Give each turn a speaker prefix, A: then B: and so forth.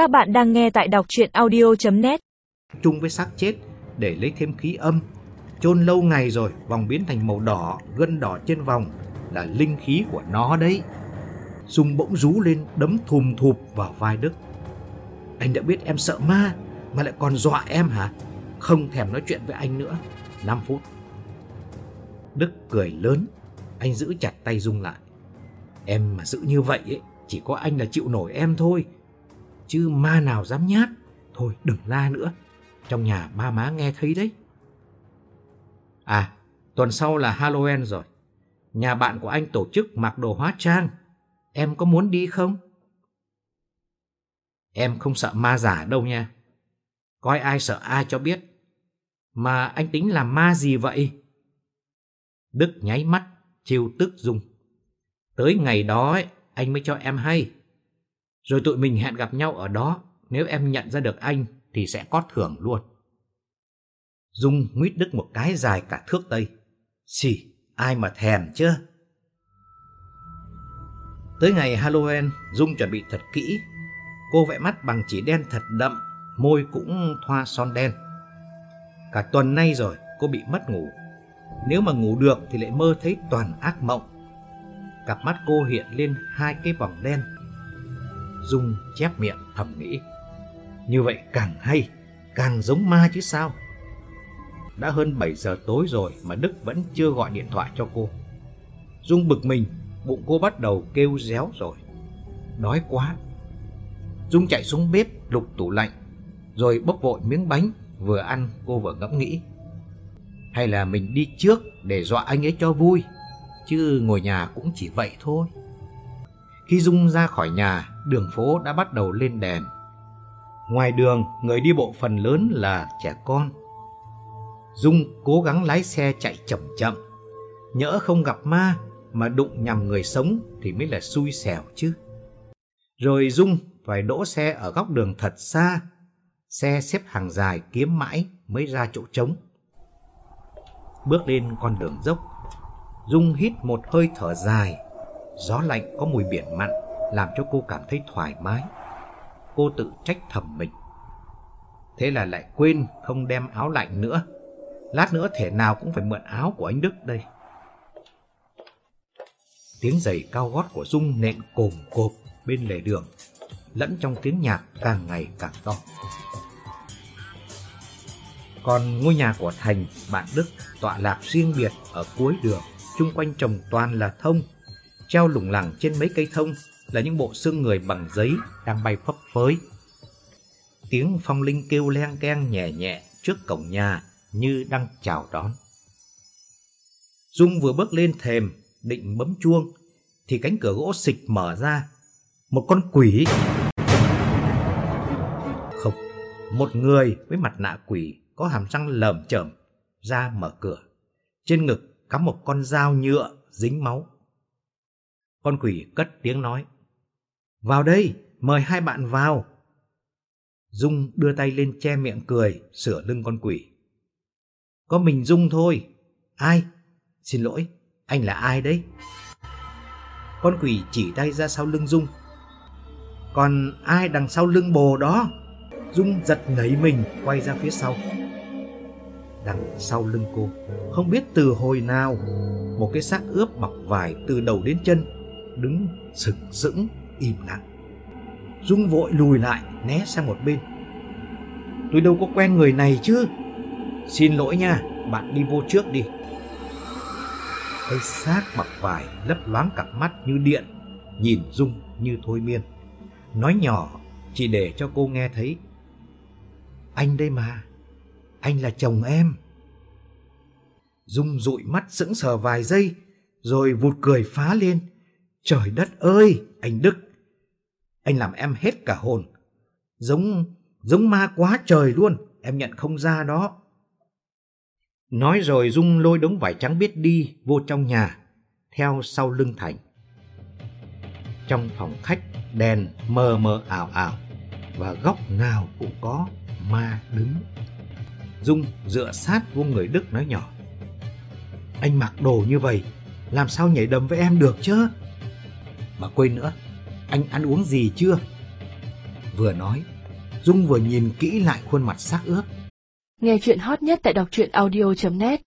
A: Các bạn đang nghe tại đọc chuyện audio.net
B: chung với xác chết để lấy thêm khí âm. Chôn lâu ngày rồi, vòng biến thành màu đỏ, gân đỏ trên vòng là linh khí của nó đấy. Dung bỗng rú lên đấm thùm thụp vào vai Đức. Anh đã biết em sợ ma mà lại còn dọa em hả? Không thèm nói chuyện với anh nữa. 5 phút. Đức cười lớn, anh giữ chặt tay Dung lại. Em mà giữ như vậy ấy, chỉ có anh là chịu nổi em thôi. Chứ ma nào dám nhát. Thôi đừng la nữa. Trong nhà ba má nghe thấy đấy. À, tuần sau là Halloween rồi. Nhà bạn của anh tổ chức mặc đồ hóa trang. Em có muốn đi không? Em không sợ ma giả đâu nha. Coi ai sợ ai cho biết. Mà anh tính làm ma gì vậy? Đức nháy mắt, chiêu tức dung. Tới ngày đó ấy, anh mới cho em hay. Rồi tụi mình hẹn gặp nhau ở đó. Nếu em nhận ra được anh thì sẽ có thưởng luôn. Dung nguyết Đức một cái dài cả thước tây. Xì, ai mà thèm chứ? Tới ngày Halloween, Dung chuẩn bị thật kỹ. Cô vẽ mắt bằng chỉ đen thật đậm, môi cũng thoa son đen. Cả tuần nay rồi, cô bị mất ngủ. Nếu mà ngủ được thì lại mơ thấy toàn ác mộng. Cặp mắt cô hiện lên hai cái vòng đen. Dung chép miệng thầm nghĩ. Như vậy càng hay, càng giống ma chứ sao. Đã hơn 7 giờ tối rồi mà Đức vẫn chưa gọi điện thoại cho cô. Dung bực mình, bụng cô bắt đầu kêu réo rồi. Đói quá. Dung chạy xuống bếp lục tủ lạnh, rồi bốc vội miếng bánh, vừa ăn cô vừa ngẫm nghĩ. Hay là mình đi trước để dọa anh ấy cho vui, chứ ngồi nhà cũng chỉ vậy thôi. Khi Dung ra khỏi nhà, đường phố đã bắt đầu lên đèn. Ngoài đường, người đi bộ phần lớn là trẻ con. Dung cố gắng lái xe chạy chậm chậm. Nhỡ không gặp ma mà đụng nhầm người sống thì mới là xui xẻo chứ. Rồi Dung phải đỗ xe ở góc đường thật xa. Xe xếp hàng dài kiếm mãi mới ra chỗ trống. Bước lên con đường dốc, Dung hít một hơi thở dài. Gió lạnh có mùi biển mặn làm cho cô cảm thấy thoải mái. Cô tự trách thầm mình. Thế là lại quên không đem áo lạnh nữa. Lát nữa thể nào cũng phải mượn áo của anh Đức đây. Tiếng giày cao gót của Dung nện cồm cộp bên lề đường, lẫn trong tiếng nhạc càng ngày càng to. Còn ngôi nhà của Thành, bạn Đức, tọa lạc riêng biệt ở cuối đường, chung quanh trồng toàn là thông. Treo lủng lẳng trên mấy cây thông là những bộ xương người bằng giấy đang bay phấp phới. Tiếng phong linh kêu len keng nhẹ nhẹ trước cổng nhà như đang chào đón. Dung vừa bước lên thềm, định bấm chuông, thì cánh cửa gỗ xịch mở ra. Một con quỷ. Không, một người với mặt nạ quỷ có hàm răng lởm chởm ra mở cửa. Trên ngực cắm một con dao nhựa dính máu. Con quỷ cất tiếng nói. Vào đây, mời hai bạn vào. Dung đưa tay lên che miệng cười, sửa lưng con quỷ. Có mình Dung thôi. Ai? Xin lỗi, anh là ai đấy? Con quỷ chỉ tay ra sau lưng Dung. Còn ai đằng sau lưng bồ đó? Dung giật nảy mình quay ra phía sau. Đằng sau lưng cô, không biết từ hồi nào, một cái xác ướp bọc vải từ đầu đến chân, đứng sừng sững im lặng. Dung vội lùi lại, né sang một bên. Tôi đâu có quen người này chứ. Xin lỗi nha, bạn đi vô trước đi. Cái xác mặc vải lấp loáng cặp mắt như điện, nhìn Dung như thôi miên. Nói nhỏ chỉ để cho cô nghe thấy. Anh đây mà, anh là chồng em. Dung dụi mắt sững sờ vài giây, rồi vụt cười phá lên. Trời đất ơi, anh Đức, anh làm em hết cả hồn. Giống, giống ma quá trời luôn, em nhận không ra đó. Nói rồi Dung lôi đống vải trắng biết đi vô trong nhà, theo sau lưng Thành. Trong phòng khách đèn mờ mờ ảo ảo và góc nào cũng có ma đứng. Dung dựa sát vô người Đức nói nhỏ. Anh mặc đồ như vậy, làm sao nhảy đầm với em được chứ? Mà quên nữa, anh ăn uống gì chưa? Vừa nói, Dung vừa nhìn kỹ lại khuôn mặt xác ướp.
C: Nghe chuyện hot nhất tại đọc truyện audio.net